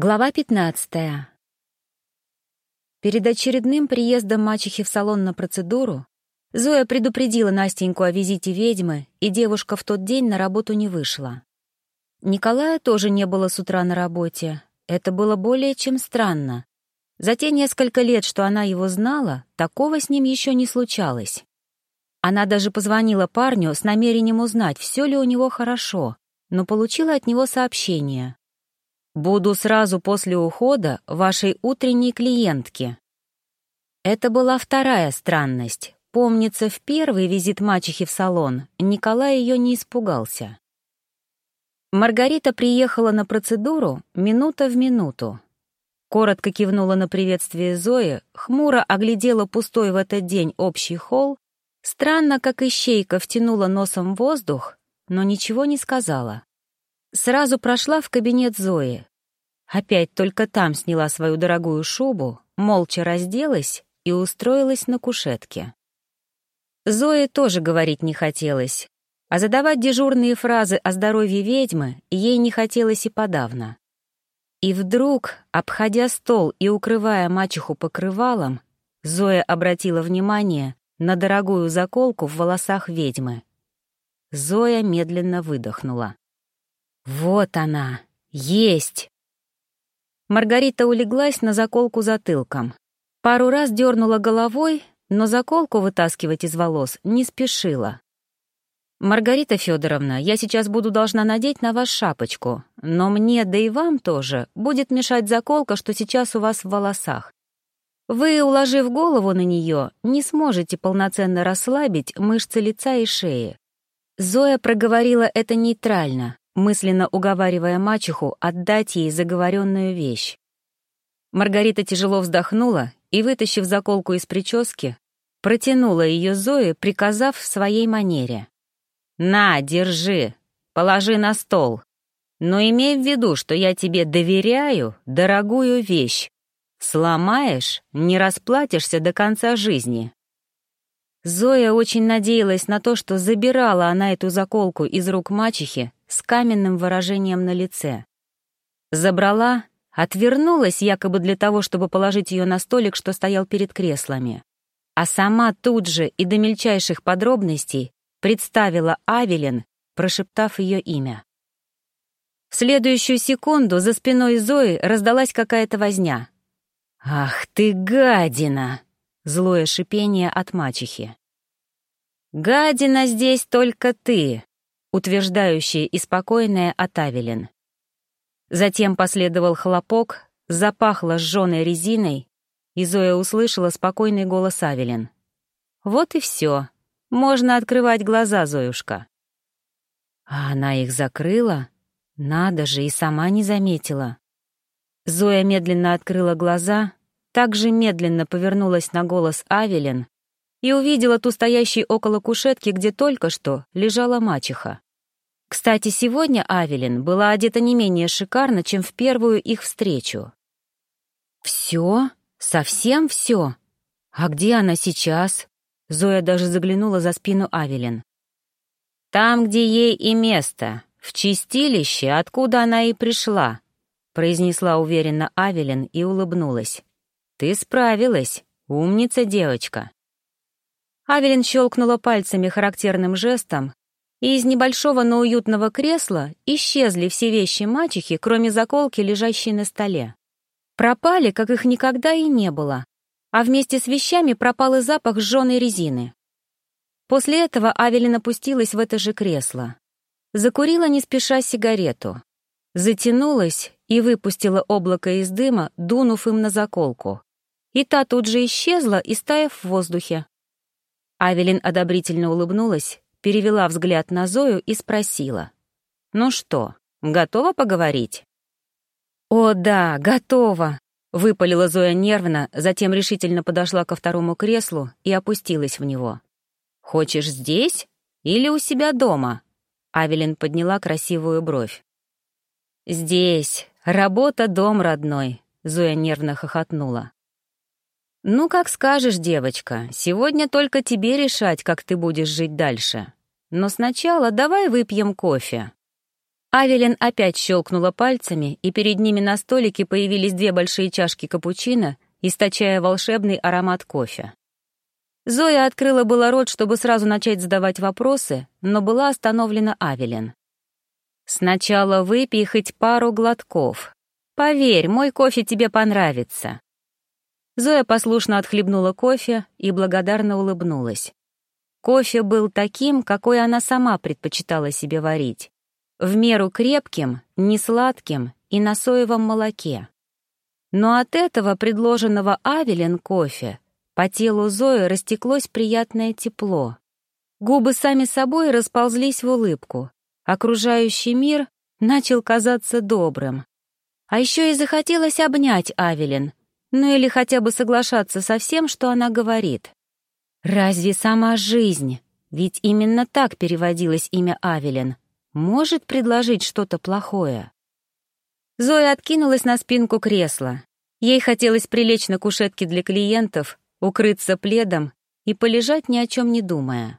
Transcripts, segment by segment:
Глава 15. Перед очередным приездом мачехи в салон на процедуру Зоя предупредила Настеньку о визите ведьмы, и девушка в тот день на работу не вышла. Николая тоже не было с утра на работе. Это было более чем странно. За те несколько лет, что она его знала, такого с ним еще не случалось. Она даже позвонила парню с намерением узнать, все ли у него хорошо, но получила от него сообщение. Буду сразу после ухода вашей утренней клиентки. Это была вторая странность. Помнится, в первый визит мачехи в салон Николай ее не испугался. Маргарита приехала на процедуру минута в минуту. Коротко кивнула на приветствие Зои, хмуро оглядела пустой в этот день общий холл, странно, как ищейка втянула носом воздух, но ничего не сказала. Сразу прошла в кабинет Зои, Опять только там сняла свою дорогую шубу, молча разделась и устроилась на кушетке. Зое тоже говорить не хотелось, а задавать дежурные фразы о здоровье ведьмы ей не хотелось и подавно. И вдруг, обходя стол и укрывая мачеху покрывалом, Зоя обратила внимание на дорогую заколку в волосах ведьмы. Зоя медленно выдохнула. «Вот она! Есть!» Маргарита улеглась на заколку затылком. Пару раз дернула головой, но заколку вытаскивать из волос не спешила. «Маргарита Федоровна, я сейчас буду должна надеть на вас шапочку, но мне, да и вам тоже, будет мешать заколка, что сейчас у вас в волосах. Вы, уложив голову на нее, не сможете полноценно расслабить мышцы лица и шеи». Зоя проговорила это нейтрально, мысленно уговаривая мачеху отдать ей заговоренную вещь. Маргарита тяжело вздохнула и, вытащив заколку из прически, протянула ее Зое, приказав в своей манере. «На, держи, положи на стол. Но имей в виду, что я тебе доверяю дорогую вещь. Сломаешь — не расплатишься до конца жизни». Зоя очень надеялась на то, что забирала она эту заколку из рук мачехи с каменным выражением на лице. Забрала, отвернулась якобы для того, чтобы положить ее на столик, что стоял перед креслами. А сама тут же и до мельчайших подробностей представила Авелин, прошептав ее имя. В следующую секунду за спиной Зои раздалась какая-то возня. «Ах ты, гадина!» — злое шипение от мачехи. «Гадина здесь только ты!» Утверждающее и спокойное от Авелин. Затем последовал хлопок, запахло сжёной резиной, и Зоя услышала спокойный голос Авелин. «Вот и все. Можно открывать глаза, Зоюшка». А она их закрыла? Надо же, и сама не заметила. Зоя медленно открыла глаза, также медленно повернулась на голос Авелин и увидела ту стоящей около кушетки, где только что лежала мачеха. Кстати, сегодня Авелин была одета не менее шикарно, чем в первую их встречу. «Все? Совсем все? А где она сейчас?» Зоя даже заглянула за спину Авелин. «Там, где ей и место, в чистилище, откуда она и пришла», произнесла уверенно Авелин и улыбнулась. «Ты справилась, умница девочка». Авелин щелкнула пальцами характерным жестом, и из небольшого, но уютного кресла исчезли все вещи мачехи, кроме заколки, лежащей на столе. Пропали, как их никогда и не было, а вместе с вещами пропал и запах сжженной резины. После этого Авелин опустилась в это же кресло. Закурила не спеша сигарету. Затянулась и выпустила облако из дыма, дунув им на заколку. И та тут же исчезла, истаяв в воздухе. Авелин одобрительно улыбнулась, перевела взгляд на Зою и спросила. «Ну что, готова поговорить?» «О, да, готова!» — выпалила Зоя нервно, затем решительно подошла ко второму креслу и опустилась в него. «Хочешь здесь или у себя дома?» Авелин подняла красивую бровь. «Здесь. Работа, дом родной», — Зоя нервно хохотнула. «Ну, как скажешь, девочка, сегодня только тебе решать, как ты будешь жить дальше. Но сначала давай выпьем кофе». Авелин опять щелкнула пальцами, и перед ними на столике появились две большие чашки капучино, источая волшебный аромат кофе. Зоя открыла было рот, чтобы сразу начать задавать вопросы, но была остановлена Авелин. «Сначала выпей хоть пару глотков. Поверь, мой кофе тебе понравится». Зоя послушно отхлебнула кофе и благодарно улыбнулась. Кофе был таким, какой она сама предпочитала себе варить в меру крепким, несладким и на соевом молоке. Но от этого предложенного Авелин кофе по телу Зои растеклось приятное тепло. Губы сами собой расползлись в улыбку. Окружающий мир начал казаться добрым. А еще и захотелось обнять Авелин, ну или хотя бы соглашаться со всем, что она говорит. Разве сама жизнь, ведь именно так переводилось имя Авелин — может предложить что-то плохое. Зоя откинулась на спинку кресла. Ей хотелось прилечь на кушетке для клиентов, укрыться пледом и полежать ни о чем не думая.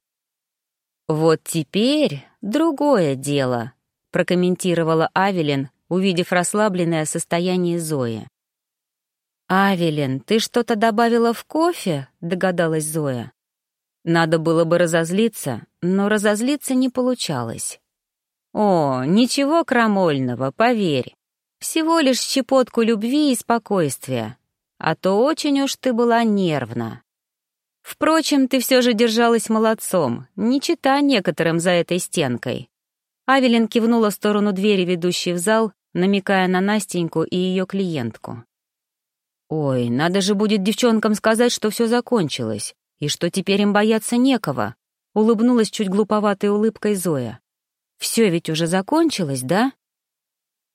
«Вот теперь другое дело», — прокомментировала Авелин, увидев расслабленное состояние Зои. «Авелин, ты что-то добавила в кофе?» — догадалась Зоя. Надо было бы разозлиться, но разозлиться не получалось. О, ничего крамольного, поверь. Всего лишь щепотку любви и спокойствия. А то очень уж ты была нервна. Впрочем, ты все же держалась молодцом, не чита некоторым за этой стенкой. Авелин кивнула в сторону двери, ведущей в зал, намекая на Настеньку и ее клиентку. «Ой, надо же будет девчонкам сказать, что все закончилось, и что теперь им бояться некого», — улыбнулась чуть глуповатой улыбкой Зоя. Все ведь уже закончилось, да?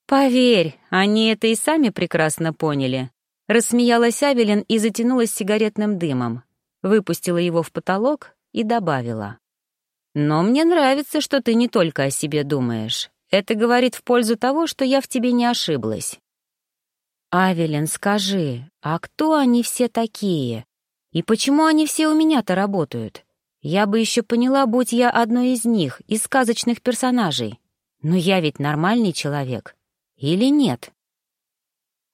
Поверь, они это и сами прекрасно поняли. Рассмеялась Авелин и затянулась сигаретным дымом. Выпустила его в потолок и добавила. «Но мне нравится, что ты не только о себе думаешь. Это говорит в пользу того, что я в тебе не ошиблась». «Авелин, скажи, а кто они все такие? И почему они все у меня-то работают? Я бы еще поняла, будь я одной из них, из сказочных персонажей. Но я ведь нормальный человек. Или нет?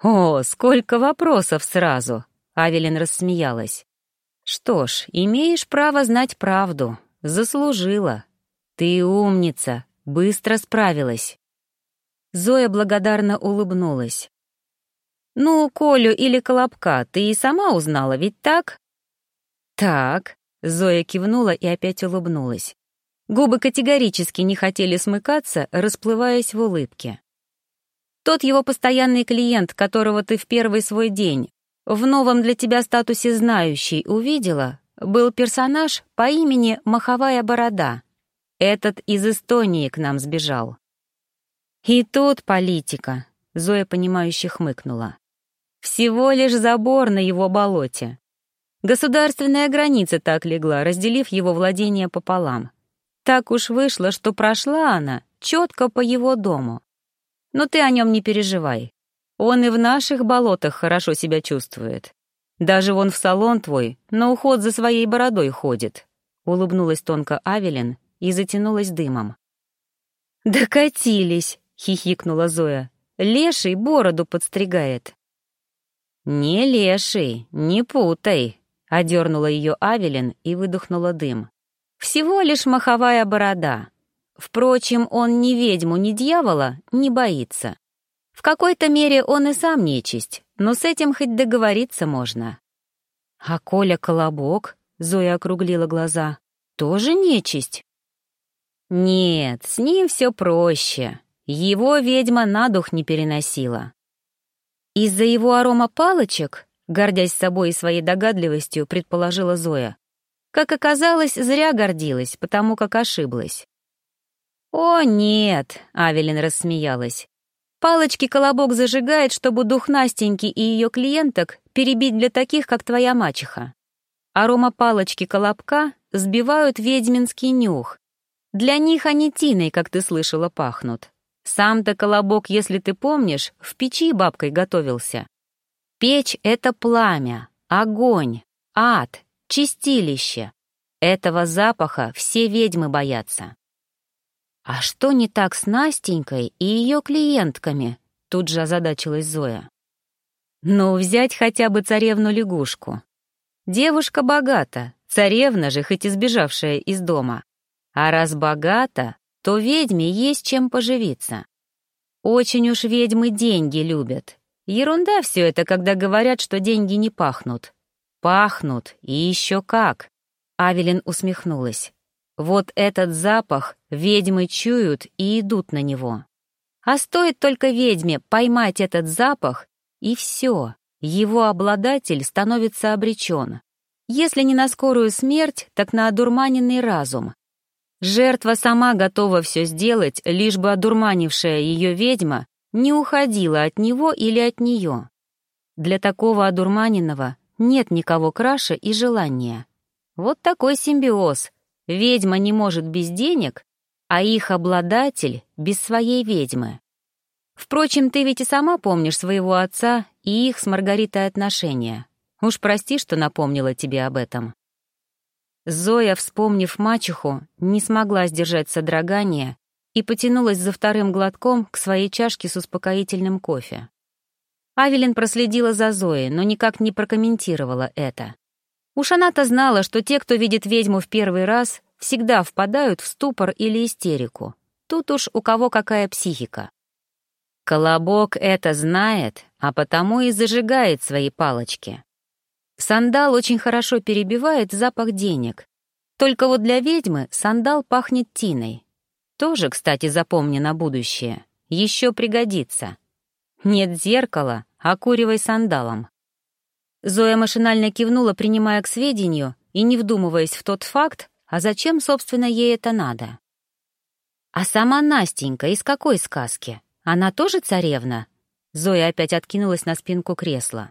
«О, сколько вопросов сразу!» — Авелин рассмеялась. «Что ж, имеешь право знать правду. Заслужила. Ты умница, быстро справилась». Зоя благодарно улыбнулась. «Ну, Колю или Колобка ты и сама узнала, ведь так?» «Так», Зоя кивнула и опять улыбнулась. Губы категорически не хотели смыкаться, расплываясь в улыбке. Тот его постоянный клиент, которого ты в первый свой день в новом для тебя статусе «знающий» увидела, был персонаж по имени Маховая Борода. Этот из Эстонии к нам сбежал. И тут политика, Зоя, понимающе хмыкнула. Всего лишь забор на его болоте. Государственная граница так легла, разделив его владение пополам. Так уж вышло, что прошла она четко по его дому. Но ты о нем не переживай. Он и в наших болотах хорошо себя чувствует. Даже вон в салон твой на уход за своей бородой ходит. Улыбнулась тонко Авелин и затянулась дымом. «Докатились!» — хихикнула Зоя. «Леший бороду подстригает». «Не леший, не путай», Одернула ее Авелин и выдохнула дым. Всего лишь маховая борода. Впрочем, он ни ведьму, ни дьявола не боится. В какой-то мере он и сам нечисть, но с этим хоть договориться можно. А Коля Колобок, Зоя округлила глаза, тоже нечисть? Нет, с ним все проще. Его ведьма на дух не переносила. Из-за его арома палочек гордясь собой и своей догадливостью, предположила Зоя. Как оказалось, зря гордилась, потому как ошиблась. «О, нет!» — Авелин рассмеялась. «Палочки колобок зажигает, чтобы дух Настеньки и ее клиенток перебить для таких, как твоя мачеха. Арома палочки колобка сбивают ведьминский нюх. Для них они тиной, как ты слышала, пахнут. Сам-то колобок, если ты помнишь, в печи бабкой готовился. Печь — это пламя, огонь, ад, чистилище. Этого запаха все ведьмы боятся. «А что не так с Настенькой и ее клиентками?» — тут же озадачилась Зоя. «Ну, взять хотя бы царевну-лягушку. Девушка богата, царевна же, хоть и сбежавшая из дома. А раз богата, то ведьме есть чем поживиться. Очень уж ведьмы деньги любят. Ерунда все это, когда говорят, что деньги не пахнут. Пахнут, и еще как. Авелин усмехнулась. Вот этот запах ведьмы чуют и идут на него. А стоит только ведьме поймать этот запах, и все, его обладатель становится обречен. Если не на скорую смерть, так на одурманенный разум. Жертва сама готова все сделать, лишь бы одурманившая ее ведьма не уходила от него или от нее. Для такого одурманенного нет никого краше и желания. Вот такой симбиоз, Ведьма не может без денег, а их обладатель — без своей ведьмы. Впрочем, ты ведь и сама помнишь своего отца и их с Маргаритой отношения. Уж прости, что напомнила тебе об этом. Зоя, вспомнив мачеху, не смогла сдержать содрогание и потянулась за вторым глотком к своей чашке с успокоительным кофе. Авелин проследила за Зоей, но никак не прокомментировала это. Уж она-то знала, что те, кто видит ведьму в первый раз, всегда впадают в ступор или истерику. Тут уж у кого какая психика. Колобок это знает, а потому и зажигает свои палочки. Сандал очень хорошо перебивает запах денег. Только вот для ведьмы сандал пахнет тиной. Тоже, кстати, запомни на будущее. Еще пригодится. Нет зеркала, окуривай сандалом. Зоя машинально кивнула, принимая к сведению и не вдумываясь в тот факт, а зачем, собственно, ей это надо. А сама Настенька из какой сказки? Она тоже царевна? Зоя опять откинулась на спинку кресла.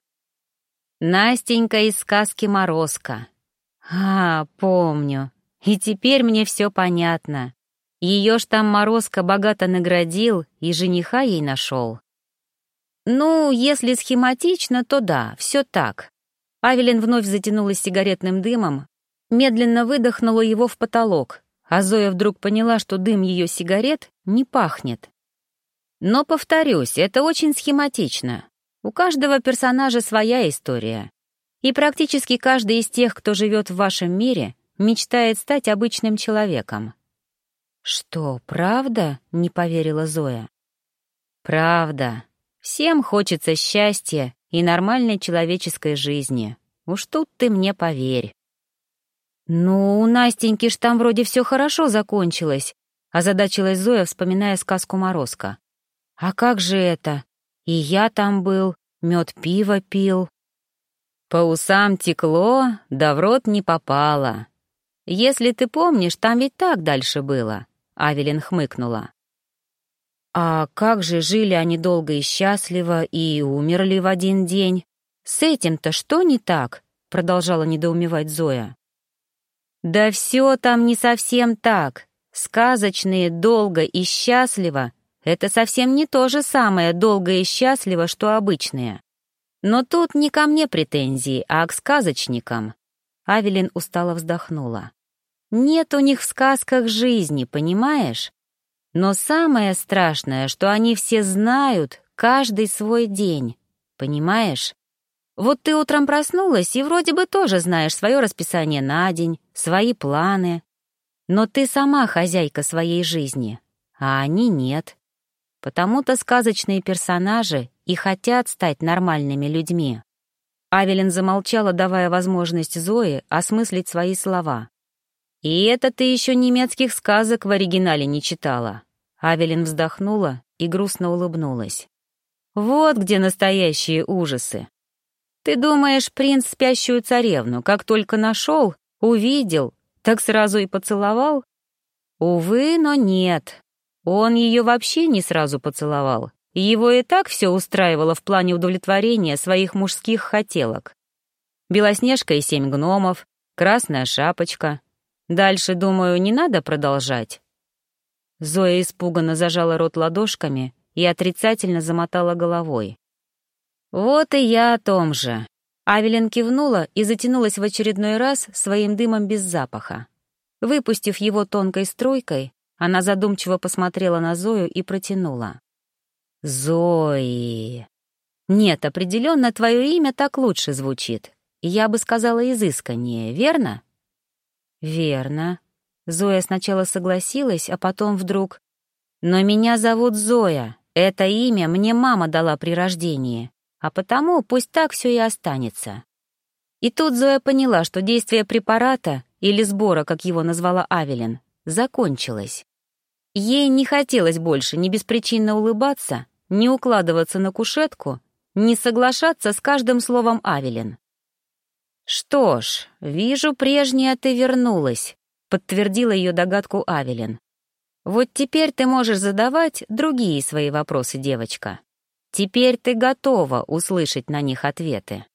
Настенька из сказки «Морозко». А, помню. И теперь мне все понятно. Ее ж там Морозко богато наградил и жениха ей нашел. Ну, если схематично, то да, все так. Авелин вновь затянулась сигаретным дымом, медленно выдохнула его в потолок, а Зоя вдруг поняла, что дым ее сигарет не пахнет. Но, повторюсь, это очень схематично. У каждого персонажа своя история. И практически каждый из тех, кто живет в вашем мире, мечтает стать обычным человеком. «Что, правда?» — не поверила Зоя. «Правда», Всем хочется счастья и нормальной человеческой жизни. Уж тут ты мне поверь. «Ну, у Настеньки ж там вроде все хорошо закончилось», — озадачилась Зоя, вспоминая сказку Морозко. «А как же это? И я там был, мед пиво пил». По усам текло, да в рот не попало. Если ты помнишь, там ведь так дальше было, — Авелин хмыкнула. А как же жили они долго и счастливо и умерли в один день? С этим-то что не так? Продолжала недоумевать Зоя. Да все там не совсем так. Сказочные долго и счастливо — это совсем не то же самое долго и счастливо, что обычные. Но тут не ко мне претензии, а к сказочникам. Авелин устало вздохнула. Нет у них в сказках жизни, понимаешь? Но самое страшное, что они все знают каждый свой день. Понимаешь? Вот ты утром проснулась и вроде бы тоже знаешь свое расписание на день, свои планы. Но ты сама хозяйка своей жизни, а они нет. Потому-то сказочные персонажи и хотят стать нормальными людьми. Авелин замолчала, давая возможность Зое осмыслить свои слова. «И это ты еще немецких сказок в оригинале не читала». Авелин вздохнула и грустно улыбнулась. «Вот где настоящие ужасы. Ты думаешь, принц спящую царевну, как только нашел, увидел, так сразу и поцеловал? Увы, но нет. Он ее вообще не сразу поцеловал. Его и так все устраивало в плане удовлетворения своих мужских хотелок. Белоснежка и семь гномов, красная шапочка, Дальше, думаю, не надо продолжать. Зоя испуганно зажала рот ладошками и отрицательно замотала головой. «Вот и я о том же». Авелин кивнула и затянулась в очередной раз своим дымом без запаха. Выпустив его тонкой струйкой, Она задумчиво посмотрела на Зою и протянула. «Зои!» «Нет, определенно твое имя так лучше звучит. Я бы сказала изысканнее, верно?» «Верно». Зоя сначала согласилась, а потом вдруг... «Но меня зовут Зоя. Это имя мне мама дала при рождении, а потому пусть так все и останется». И тут Зоя поняла, что действие препарата, или сбора, как его назвала Авелин, закончилось. Ей не хотелось больше ни беспричинно улыбаться, ни укладываться на кушетку, ни соглашаться с каждым словом Авелин. «Что ж, вижу, прежняя ты вернулась», — подтвердила ее догадку Авелин. «Вот теперь ты можешь задавать другие свои вопросы, девочка. Теперь ты готова услышать на них ответы».